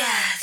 Jazz.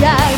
realidad